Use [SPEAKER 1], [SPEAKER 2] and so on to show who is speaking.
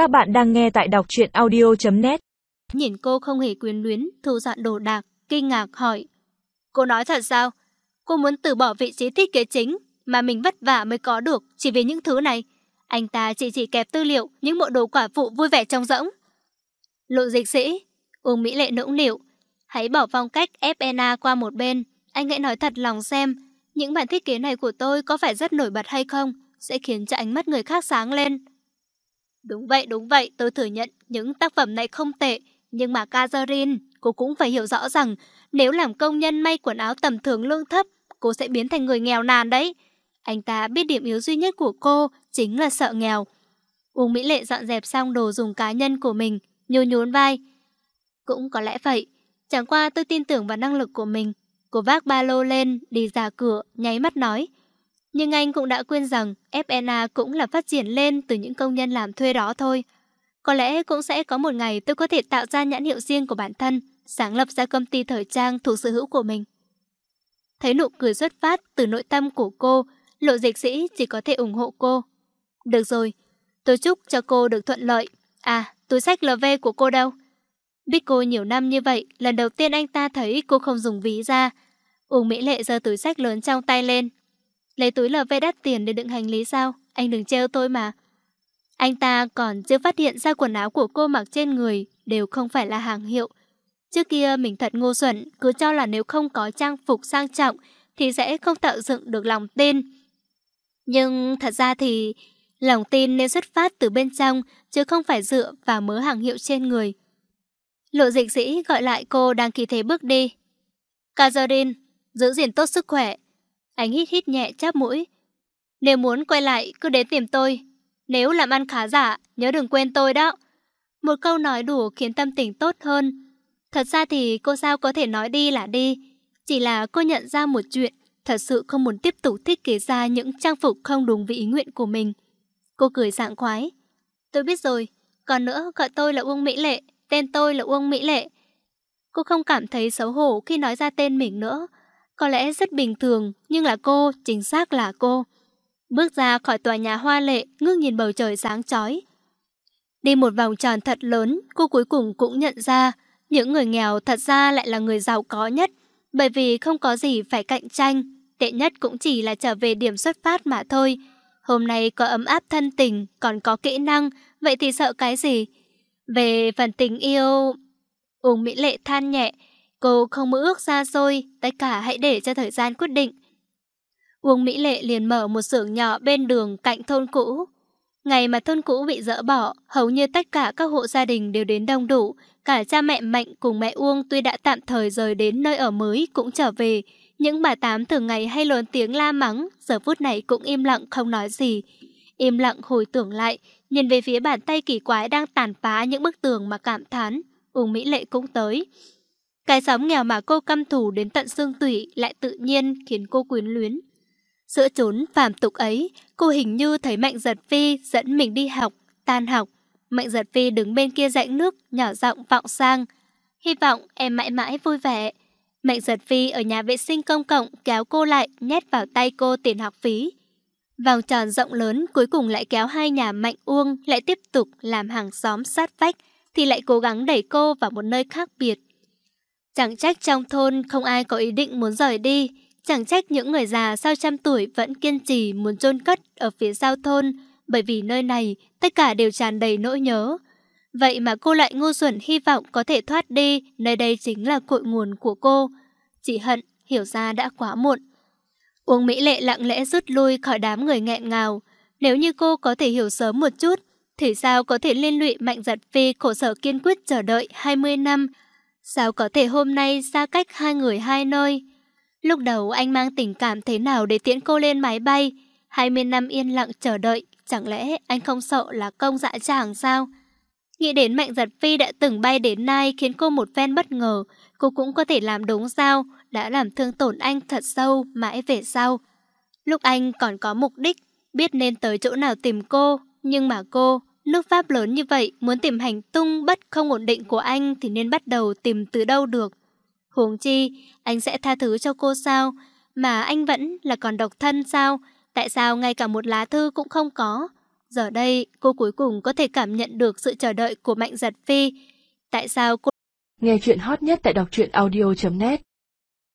[SPEAKER 1] Các bạn đang nghe tại đọc truyện audio.net
[SPEAKER 2] Nhìn cô không hề quyến luyến, thu dọn đồ đạc, kinh ngạc hỏi. Cô nói thật sao? Cô muốn từ bỏ vị trí thiết kế chính mà mình vất vả mới có được chỉ vì những thứ này. Anh ta chỉ chỉ kẹp tư liệu, những bộ đồ quả phụ vui vẻ trong rỗng. Lộ dịch sĩ, Uông Mỹ Lệ nũng nịu. Hãy bỏ phong cách FNA qua một bên. Anh hãy nói thật lòng xem, những bản thiết kế này của tôi có phải rất nổi bật hay không? Sẽ khiến cho ánh mắt người khác sáng lên. Đúng vậy, đúng vậy, tôi thừa nhận những tác phẩm này không tệ. Nhưng mà Catherine, cô cũng phải hiểu rõ rằng nếu làm công nhân may quần áo tầm thường lương thấp, cô sẽ biến thành người nghèo nàn đấy. Anh ta biết điểm yếu duy nhất của cô chính là sợ nghèo. Uông Mỹ Lệ dọn dẹp xong đồ dùng cá nhân của mình, nhún nhún vai. Cũng có lẽ vậy, chẳng qua tôi tin tưởng vào năng lực của mình. Cô vác ba lô lên, đi ra cửa, nháy mắt nói. Nhưng anh cũng đã quên rằng FNA cũng là phát triển lên từ những công nhân làm thuê đó thôi. Có lẽ cũng sẽ có một ngày tôi có thể tạo ra nhãn hiệu riêng của bản thân, sáng lập ra công ty thời trang thuộc sở hữu của mình. Thấy nụ cười xuất phát từ nội tâm của cô, lộ dịch sĩ chỉ có thể ủng hộ cô. Được rồi, tôi chúc cho cô được thuận lợi. À, túi sách LV của cô đâu? Biết cô nhiều năm như vậy, lần đầu tiên anh ta thấy cô không dùng ví ra. Uông Mỹ Lệ giơ túi sách lớn trong tay lên. Lấy túi LV đắt tiền để đựng hành lý sao? Anh đừng treo tôi mà. Anh ta còn chưa phát hiện ra quần áo của cô mặc trên người đều không phải là hàng hiệu. Trước kia mình thật ngu xuẩn, cứ cho là nếu không có trang phục sang trọng thì sẽ không tạo dựng được lòng tin. Nhưng thật ra thì lòng tin nên xuất phát từ bên trong chứ không phải dựa vào mớ hàng hiệu trên người. Lộ dịch sĩ gọi lại cô đang kỳ thế bước đi. Kazarin, giữ gìn tốt sức khỏe. Anh hít hít nhẹ chắp mũi. Nếu muốn quay lại, cứ đến tìm tôi. Nếu làm ăn khá giả, nhớ đừng quên tôi đó. Một câu nói đủ khiến tâm tình tốt hơn. Thật ra thì cô sao có thể nói đi là đi. Chỉ là cô nhận ra một chuyện, thật sự không muốn tiếp tục thiết kế ra những trang phục không đúng với ý nguyện của mình. Cô cười sảng khoái. Tôi biết rồi, còn nữa gọi tôi là Uông Mỹ Lệ, tên tôi là Uông Mỹ Lệ. Cô không cảm thấy xấu hổ khi nói ra tên mình nữa. Có lẽ rất bình thường, nhưng là cô, chính xác là cô. Bước ra khỏi tòa nhà hoa lệ, ngước nhìn bầu trời sáng chói. Đi một vòng tròn thật lớn, cô cuối cùng cũng nhận ra những người nghèo thật ra lại là người giàu có nhất, bởi vì không có gì phải cạnh tranh. Tệ nhất cũng chỉ là trở về điểm xuất phát mà thôi. Hôm nay có ấm áp thân tình, còn có kỹ năng, vậy thì sợ cái gì? Về phần tình yêu... Uông Mỹ Lệ than nhẹ, cô không mơ ước xa xôi, tất cả hãy để cho thời gian quyết định. Uông Mỹ Lệ liền mở một xưởng nhỏ bên đường cạnh thôn cũ. Ngày mà thôn cũ bị dỡ bỏ, hầu như tất cả các hộ gia đình đều đến đông đủ. Cả cha mẹ Mạnh cùng mẹ Uông tuy đã tạm thời rời đến nơi ở mới cũng trở về. Những bà tám thường ngày hay lớn tiếng la mắng, giờ phút này cũng im lặng không nói gì. Im lặng hồi tưởng lại, nhìn về phía bàn tay kỳ quái đang tàn phá những bức tường mà cảm thán. Uông Mỹ Lệ cũng tới. Cái xóm nghèo mà cô căm thù đến tận xương tủy lại tự nhiên khiến cô quyến luyến. Giữa chốn phàm tục ấy, cô hình như thấy Mạnh Giật Phi dẫn mình đi học, tan học. Mạnh Giật Phi đứng bên kia rãnh nước, nhỏ giọng vọng sang. Hy vọng em mãi mãi vui vẻ. Mạnh Giật Phi ở nhà vệ sinh công cộng kéo cô lại, nhét vào tay cô tiền học phí. Vòng tròn rộng lớn cuối cùng lại kéo hai nhà Mạnh Uông lại tiếp tục làm hàng xóm sát vách, thì lại cố gắng đẩy cô vào một nơi khác biệt. Chẳng trách trong thôn không ai có ý định muốn rời đi, Chẳng trách những người già sau trăm tuổi vẫn kiên trì muốn chôn cất ở phía sau thôn, bởi vì nơi này tất cả đều tràn đầy nỗi nhớ. Vậy mà cô lại ngu xuẩn hy vọng có thể thoát đi, nơi đây chính là cội nguồn của cô. Chỉ hận, hiểu ra đã quá muộn. Uông Mỹ Lệ lặng lẽ rút lui khỏi đám người nghẹn ngào. Nếu như cô có thể hiểu sớm một chút, thì sao có thể liên lụy mạnh giật phi khổ sở kiên quyết chờ đợi 20 năm? Sao có thể hôm nay xa cách hai người hai nơi? Lúc đầu anh mang tình cảm thế nào để tiễn cô lên máy bay? 20 năm yên lặng chờ đợi, chẳng lẽ anh không sợ là công dạ chàng sao? Nghĩ đến Mạnh Giật Phi đã từng bay đến nay khiến cô một phen bất ngờ, cô cũng có thể làm đúng sao, đã làm thương tổn anh thật sâu mãi về sau. Lúc anh còn có mục đích, biết nên tới chỗ nào tìm cô, nhưng mà cô, nước Pháp lớn như vậy, muốn tìm hành tung bất không ổn định của anh thì nên bắt đầu tìm từ đâu được. Huống chi, anh sẽ tha thứ cho cô sao? Mà anh vẫn là còn độc thân sao? Tại sao ngay cả một lá thư cũng không có? Giờ đây, cô cuối cùng có thể cảm nhận được sự chờ đợi của Mạnh Giật Phi. Tại sao cô...
[SPEAKER 1] Nghe chuyện hot nhất tại đọc truyện audio.net